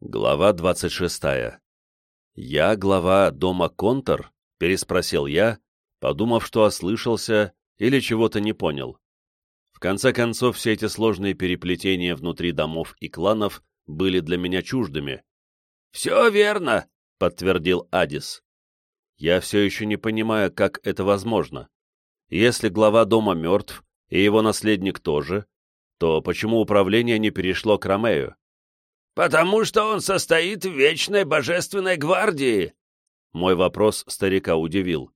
Глава 26. «Я глава дома Контор?» — переспросил я, подумав, что ослышался или чего-то не понял. В конце концов, все эти сложные переплетения внутри домов и кланов были для меня чуждыми. «Все верно», — подтвердил Адис. «Я все еще не понимаю, как это возможно. Если глава дома мертв, и его наследник тоже, то почему управление не перешло к Ромею?» «Потому что он состоит в Вечной Божественной Гвардии!» Мой вопрос старика удивил.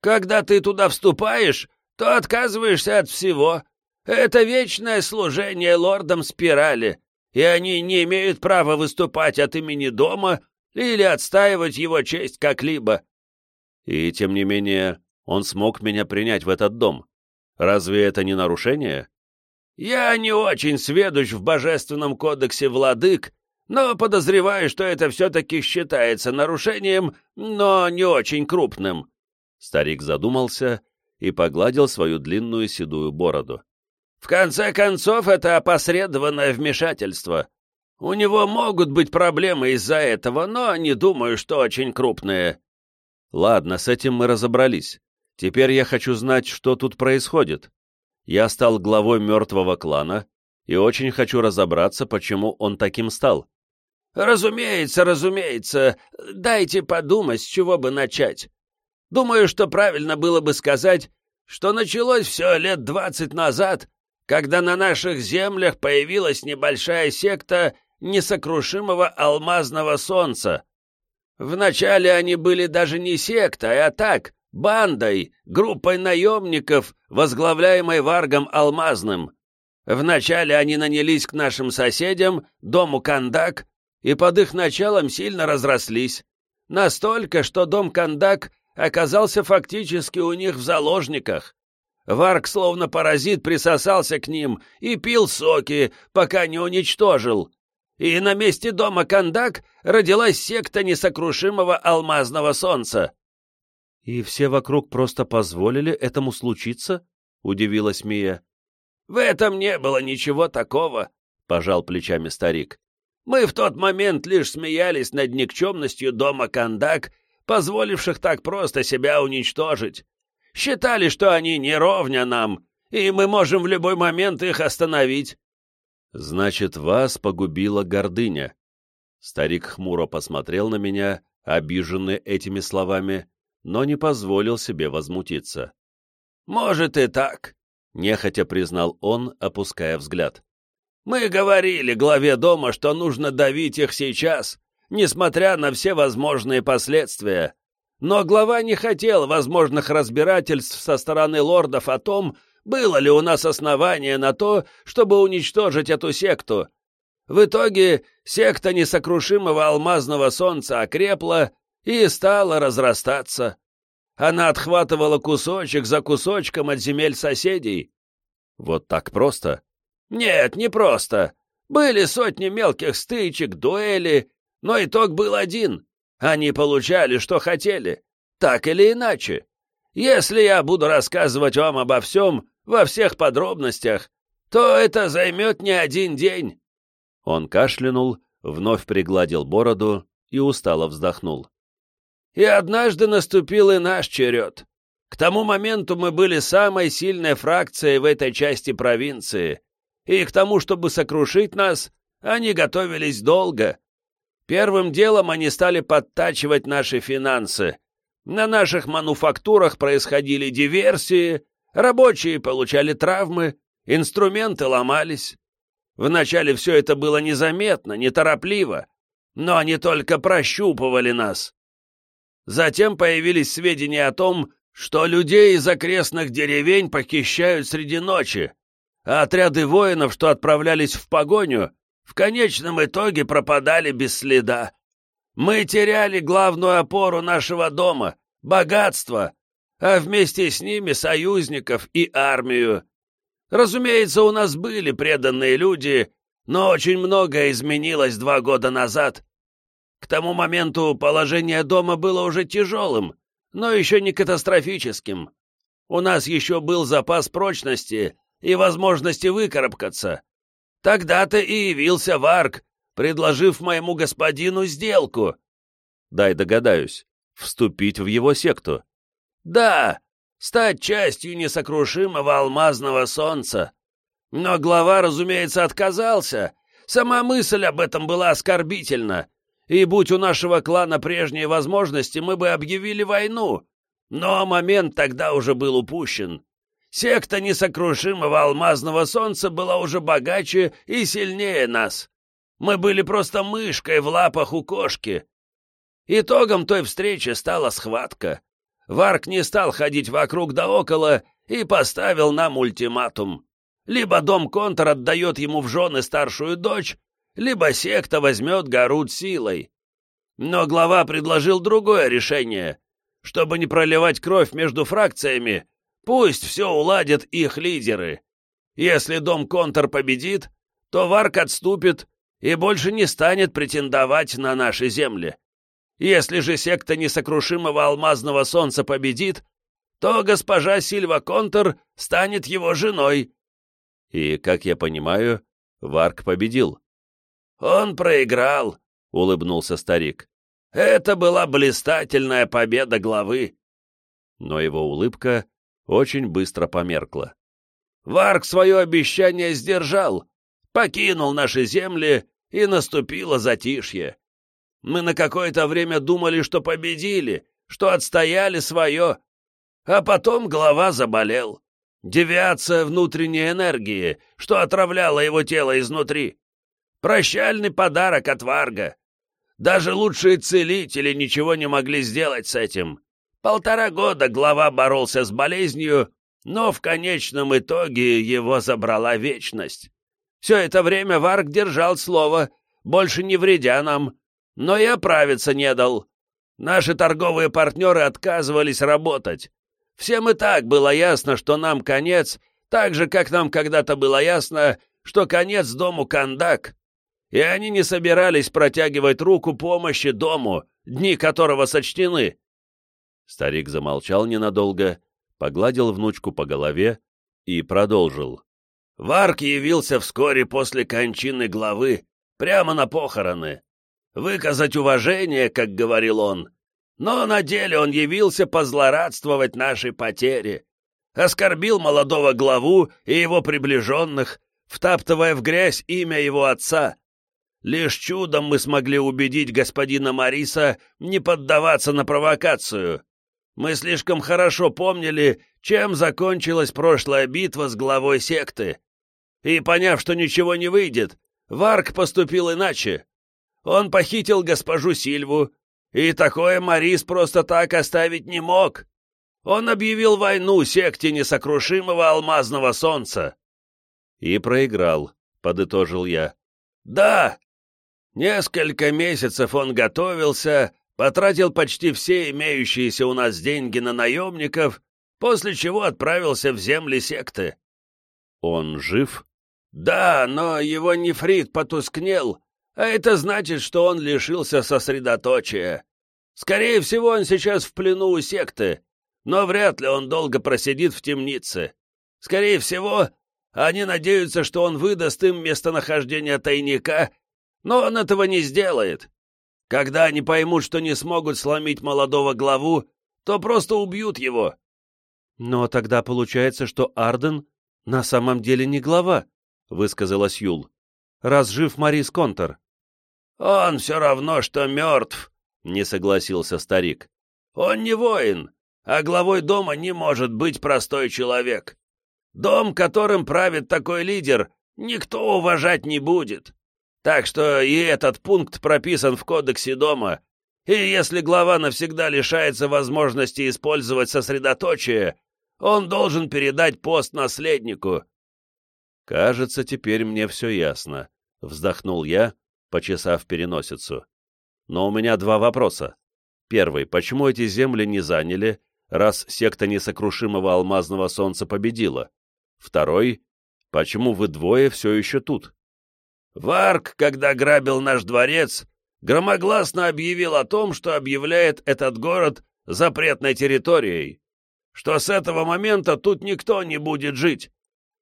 «Когда ты туда вступаешь, то отказываешься от всего. Это вечное служение лордам Спирали, и они не имеют права выступать от имени дома или отстаивать его честь как-либо». И, тем не менее, он смог меня принять в этот дом. Разве это не нарушение? Я не очень сведущ в Божественном кодексе владык, но подозреваю, что это все-таки считается нарушением, но не очень крупным». Старик задумался и погладил свою длинную седую бороду. «В конце концов, это опосредованное вмешательство. У него могут быть проблемы из-за этого, но не думаю, что очень крупные». «Ладно, с этим мы разобрались. Теперь я хочу знать, что тут происходит я стал главой мертвого клана и очень хочу разобраться, почему он таким стал. «Разумеется, разумеется. Дайте подумать, с чего бы начать. Думаю, что правильно было бы сказать, что началось все лет двадцать назад, когда на наших землях появилась небольшая секта несокрушимого алмазного солнца. Вначале они были даже не сектой, а так, бандой, группой наемников, возглавляемой Варгом Алмазным. Вначале они нанялись к нашим соседям, дому Кандак, и под их началом сильно разрослись. Настолько, что дом Кандак оказался фактически у них в заложниках. Варг, словно паразит, присосался к ним и пил соки, пока не уничтожил. И на месте дома Кандак родилась секта несокрушимого алмазного солнца. «И все вокруг просто позволили этому случиться?» — удивилась Мия. «В этом не было ничего такого», — пожал плечами старик. «Мы в тот момент лишь смеялись над никчемностью дома Кандак, позволивших так просто себя уничтожить. Считали, что они не ровня нам, и мы можем в любой момент их остановить». «Значит, вас погубила гордыня». Старик хмуро посмотрел на меня, обиженный этими словами, но не позволил себе возмутиться. «Может и так», — нехотя признал он, опуская взгляд. «Мы говорили главе дома, что нужно давить их сейчас, несмотря на все возможные последствия. Но глава не хотел возможных разбирательств со стороны лордов о том, было ли у нас основание на то, чтобы уничтожить эту секту. В итоге секта несокрушимого алмазного солнца окрепла и стала разрастаться. Она отхватывала кусочек за кусочком от земель соседей. Вот так просто? Нет, не просто. Были сотни мелких стычек, дуэли, но итог был один. Они получали, что хотели. Так или иначе. Если я буду рассказывать вам обо всем, во всех подробностях, то это займет не один день. Он кашлянул, вновь пригладил бороду и устало вздохнул. И однажды наступил и наш черед. К тому моменту мы были самой сильной фракцией в этой части провинции, и к тому, чтобы сокрушить нас, они готовились долго. Первым делом они стали подтачивать наши финансы. На наших мануфактурах происходили диверсии, рабочие получали травмы, инструменты ломались. Вначале все это было незаметно, неторопливо, но они только прощупывали нас. Затем появились сведения о том, что людей из окрестных деревень похищают среди ночи, а отряды воинов, что отправлялись в погоню, в конечном итоге пропадали без следа. Мы теряли главную опору нашего дома — богатство, а вместе с ними союзников и армию. Разумеется, у нас были преданные люди, но очень многое изменилось два года назад, к тому моменту положение дома было уже тяжелым, но еще не катастрофическим. У нас еще был запас прочности и возможности выкарабкаться. Тогда-то и явился Варк, предложив моему господину сделку. Дай догадаюсь, вступить в его секту. Да, стать частью несокрушимого алмазного солнца. Но глава, разумеется, отказался. Сама мысль об этом была оскорбительна. И будь у нашего клана прежние возможности, мы бы объявили войну. Но момент тогда уже был упущен. Секта несокрушимого алмазного солнца была уже богаче и сильнее нас. Мы были просто мышкой в лапах у кошки. Итогом той встречи стала схватка. Варк не стал ходить вокруг да около и поставил нам ультиматум. Либо дом Контор отдает ему в жены старшую дочь, либо секта возьмет Гарут силой. Но глава предложил другое решение. Чтобы не проливать кровь между фракциями, пусть все уладят их лидеры. Если дом Контор победит, то Варк отступит и больше не станет претендовать на наши земли. Если же секта несокрушимого алмазного солнца победит, то госпожа Сильва Контор станет его женой. И, как я понимаю, Варк победил. Он проиграл, — улыбнулся старик. Это была блистательная победа главы. Но его улыбка очень быстро померкла. Варк свое обещание сдержал, покинул наши земли, и наступило затишье. Мы на какое-то время думали, что победили, что отстояли свое. А потом голова заболел. Девиация внутренней энергии, что отравляла его тело изнутри. Прощальный подарок от Варга. Даже лучшие целители ничего не могли сделать с этим. Полтора года глава боролся с болезнью, но в конечном итоге его забрала вечность. Все это время Варг держал слово, больше не вредя нам, но и оправиться не дал. Наши торговые партнеры отказывались работать. Всем и так было ясно, что нам конец, так же, как нам когда-то было ясно, что конец дому Кандак. И они не собирались протягивать руку помощи дому, дни которого сочтены. Старик замолчал ненадолго, погладил внучку по голове и продолжил. Варк явился вскоре после кончины главы, прямо на похороны выказать уважение, как говорил он, но на деле он явился позлорадствовать нашей потере, оскорбил молодого главу и его приближенных, втаптывая в грязь имя его отца. Лишь чудом мы смогли убедить господина Мариса не поддаваться на провокацию. Мы слишком хорошо помнили, чем закончилась прошлая битва с главой секты. И, поняв, что ничего не выйдет, Варк поступил иначе. Он похитил госпожу Сильву, и такое Марис просто так оставить не мог. Он объявил войну секте несокрушимого алмазного солнца. И проиграл, подытожил я. Да, несколько месяцев он готовился, потратил почти все имеющиеся у нас деньги на наемников, после чего отправился в земли секты. Он жив? Да, но его нефрит потускнел, а это значит, что он лишился сосредоточия. Скорее всего, он сейчас в плену у секты, но вряд ли он долго просидит в темнице. Скорее всего, они надеются, что он выдаст им местонахождение тайника, но он этого не сделает. Когда они поймут, что не смогут сломить молодого главу, то просто убьют его. Но тогда получается, что Арден на самом деле не глава, — высказалась Юл. Раз жив Марис Контор. «Он все равно, что мертв», — не согласился старик. «Он не воин, а главой дома не может быть простой человек. Дом, которым правит такой лидер, никто уважать не будет. Так что и этот пункт прописан в кодексе дома, и если глава навсегда лишается возможности использовать сосредоточие, он должен передать пост наследнику». «Кажется, теперь мне все ясно», — вздохнул я, почесав переносицу. Но у меня два вопроса. Первый, почему эти земли не заняли, раз секта несокрушимого алмазного солнца победила? Второй, почему вы двое все еще тут? Варк, когда грабил наш дворец, громогласно объявил о том, что объявляет этот город запретной территорией, что с этого момента тут никто не будет жить.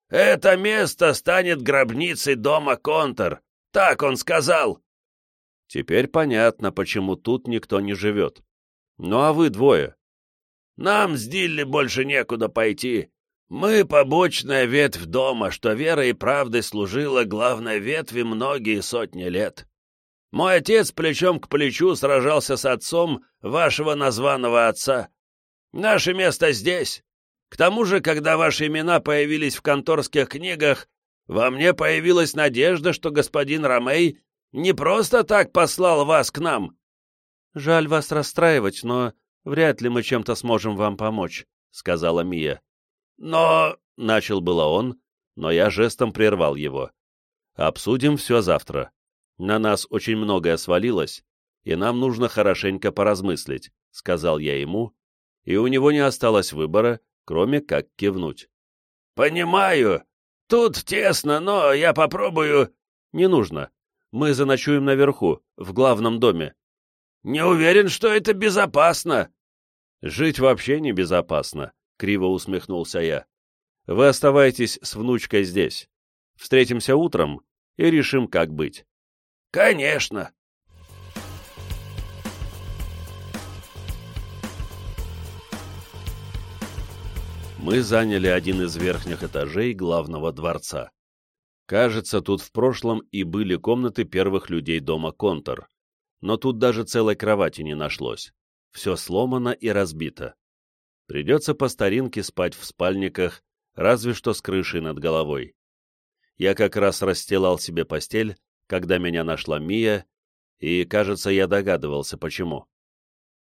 Это место станет гробницей дома Контор, так он сказал. Теперь понятно, почему тут никто не живет. Ну а вы двое? Нам с Дилли больше некуда пойти. Мы побочная ветвь дома, что верой и правдой служила главной ветви многие сотни лет. Мой отец плечом к плечу сражался с отцом вашего названного отца. Наше место здесь. К тому же, когда ваши имена появились в конторских книгах, во мне появилась надежда, что господин Ромей не просто так послал вас к нам. Жаль вас расстраивать, но вряд ли мы чем-то сможем вам помочь, сказала Мия. Но... — начал было он, но я жестом прервал его. Обсудим все завтра. На нас очень многое свалилось, и нам нужно хорошенько поразмыслить, — сказал я ему, и у него не осталось выбора, кроме как кивнуть. «Понимаю. Тут тесно, но я попробую...» «Не нужно. Мы заночуем наверху, в главном доме». «Не уверен, что это безопасно». «Жить вообще небезопасно», — криво усмехнулся я. «Вы оставайтесь с внучкой здесь. Встретимся утром и решим, как быть». «Конечно!» Мы заняли один из верхних этажей главного дворца. Кажется, тут в прошлом и были комнаты первых людей дома Контор. Но тут даже целой кровати не нашлось. Все сломано и разбито. Придется по старинке спать в спальниках, разве что с крышей над головой. Я как раз расстилал себе постель, когда меня нашла Мия, и, кажется, я догадывался, почему.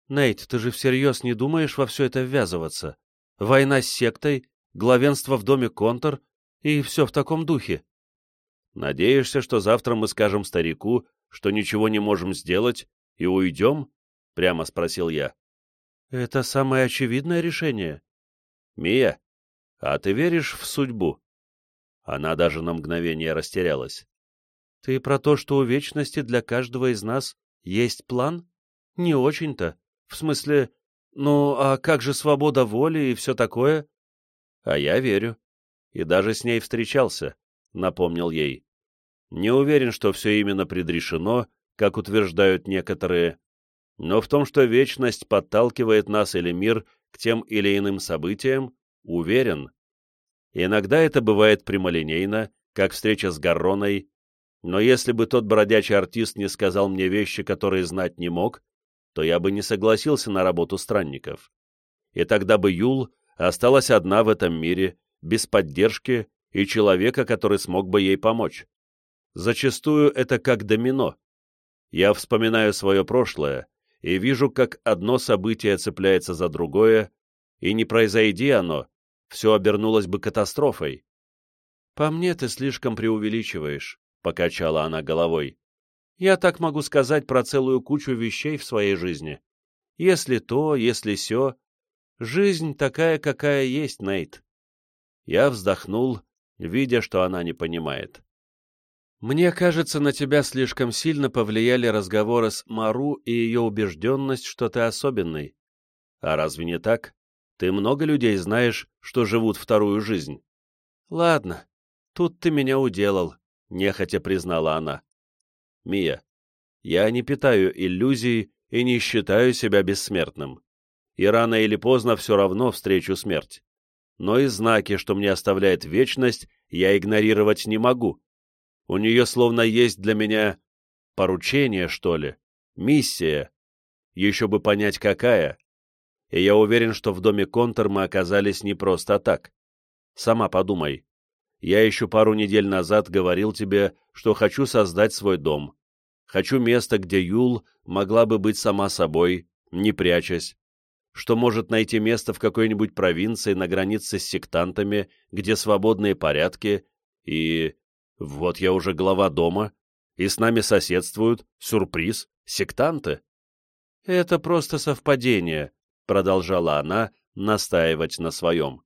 «Нейт, ты же всерьез не думаешь во все это ввязываться? Война с сектой, главенство в доме Контор и все в таком духе?» «Надеешься, что завтра мы скажем старику, что ничего не можем сделать, и уйдем?» — прямо спросил я. «Это самое очевидное решение». «Мия, а ты веришь в судьбу?» Она даже на мгновение растерялась. Ты про то, что у вечности для каждого из нас есть план? Не очень-то. В смысле, ну, а как же свобода воли и все такое? А я верю. И даже с ней встречался, напомнил ей. Не уверен, что все именно предрешено, как утверждают некоторые, но в том, что вечность подталкивает нас или мир к тем или иным событиям, уверен. Иногда это бывает прямолинейно, как встреча с Гарроной но если бы тот бродячий артист не сказал мне вещи, которые знать не мог, то я бы не согласился на работу странников. И тогда бы Юл осталась одна в этом мире, без поддержки и человека, который смог бы ей помочь. Зачастую это как домино. Я вспоминаю свое прошлое и вижу, как одно событие цепляется за другое, и не произойди оно, все обернулось бы катастрофой. По мне ты слишком преувеличиваешь. — покачала она головой. «Я так могу сказать про целую кучу вещей в своей жизни. Если то, если сё. Жизнь такая, какая есть, Нейт». Я вздохнул, видя, что она не понимает. «Мне кажется, на тебя слишком сильно повлияли разговоры с Мару и ее убежденность, что ты особенный. А разве не так? Ты много людей знаешь, что живут вторую жизнь?» «Ладно, тут ты меня уделал нехотя признала она. «Мия, я не питаю иллюзий и не считаю себя бессмертным. И рано или поздно все равно встречу смерть. Но и знаки, что мне оставляет вечность, я игнорировать не могу. У нее словно есть для меня поручение, что ли, миссия. Еще бы понять, какая. И я уверен, что в доме Контор мы оказались не просто так. Сама подумай, я еще пару недель назад говорил тебе, что хочу создать свой дом. Хочу место, где Юл могла бы быть сама собой, не прячась. Что может найти место в какой-нибудь провинции на границе с сектантами, где свободные порядки, и... Вот я уже глава дома, и с нами соседствуют, сюрприз, сектанты. Это просто совпадение, продолжала она настаивать на своем.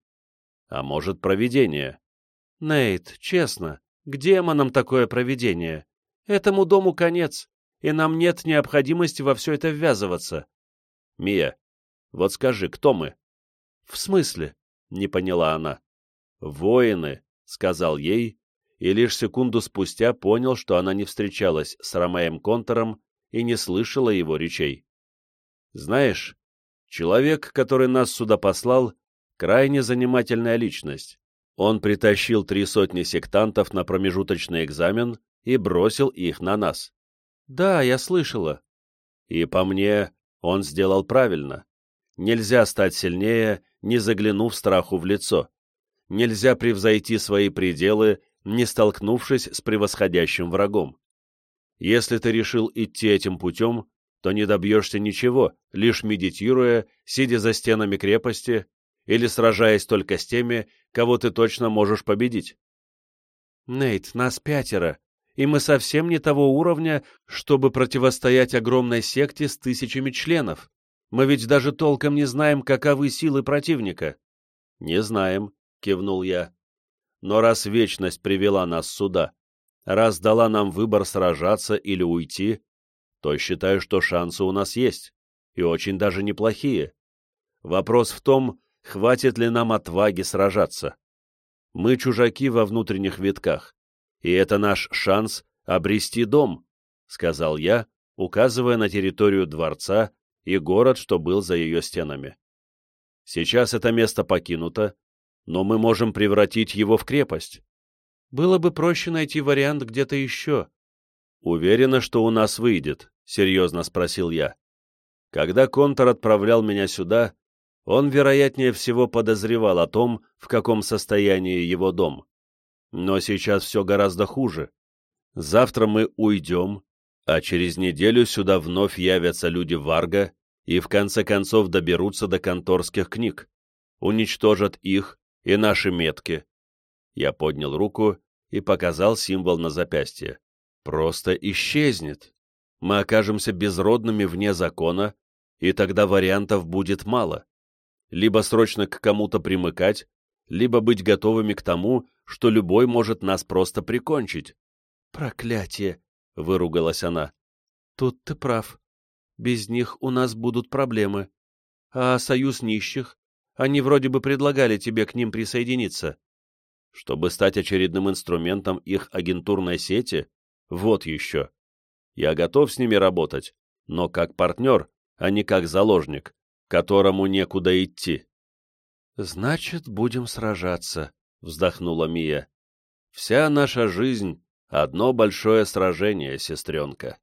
А может, провидение. Нейт, честно, к демонам такое проведение. Этому дому конец, и нам нет необходимости во все это ввязываться. Мия, вот скажи, кто мы? В смысле? Не поняла она. Воины, сказал ей, и лишь секунду спустя понял, что она не встречалась с Ромеем Контором и не слышала его речей. Знаешь, человек, который нас сюда послал, крайне занимательная личность. Он притащил три сотни сектантов на промежуточный экзамен и бросил их на нас. Да, я слышала. И по мне, он сделал правильно. Нельзя стать сильнее, не заглянув страху в лицо. Нельзя превзойти свои пределы, не столкнувшись с превосходящим врагом. Если ты решил идти этим путем, то не добьешься ничего, лишь медитируя, сидя за стенами крепости или сражаясь только с теми, кого ты точно можешь победить. Нейт, нас пятеро, и мы совсем не того уровня, чтобы противостоять огромной секте с тысячами членов. Мы ведь даже толком не знаем, каковы силы противника. — Не знаем, — кивнул я. — Но раз вечность привела нас сюда, раз дала нам выбор сражаться или уйти, то считаю, что шансы у нас есть, и очень даже неплохие. Вопрос в том, хватит ли нам отваги сражаться. Мы чужаки во внутренних витках, и это наш шанс обрести дом, — сказал я, указывая на территорию дворца и город, что был за ее стенами. Сейчас это место покинуто, но мы можем превратить его в крепость. Было бы проще найти вариант где-то еще. Уверена, что у нас выйдет, — серьезно спросил я. Когда Контор отправлял меня сюда, он, вероятнее всего, подозревал о том, в каком состоянии его дом. Но сейчас все гораздо хуже. Завтра мы уйдем, а через неделю сюда вновь явятся люди Варга и в конце концов доберутся до конторских книг, уничтожат их и наши метки. Я поднял руку и показал символ на запястье. Просто исчезнет мы окажемся безродными вне закона, и тогда вариантов будет мало. Либо срочно к кому-то примыкать, либо быть готовыми к тому, что любой может нас просто прикончить. «Проклятие!» — выругалась она. «Тут ты прав. Без них у нас будут проблемы. А союз нищих? Они вроде бы предлагали тебе к ним присоединиться. Чтобы стать очередным инструментом их агентурной сети? Вот еще. Я готов с ними работать, но как партнер, а не как заложник, которому некуда идти. «Значит, будем сражаться», — вздохнула Мия. «Вся наша жизнь — одно большое сражение, сестренка».